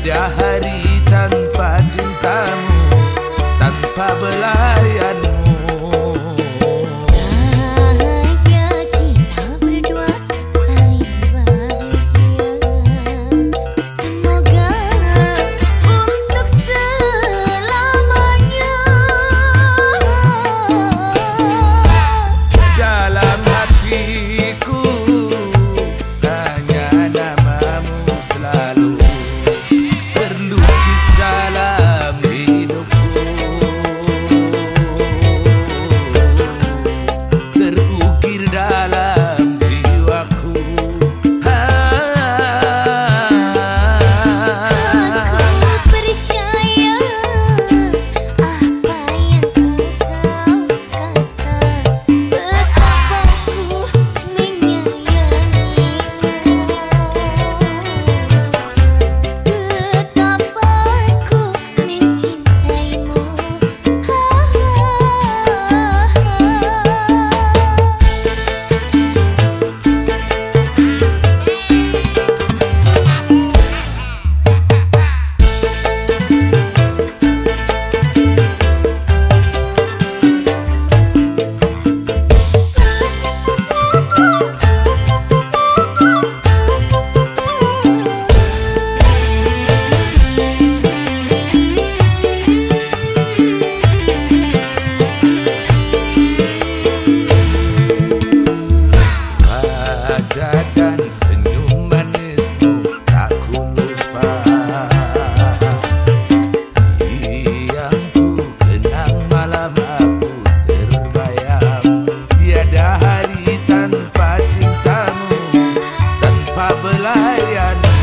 indah hari will I?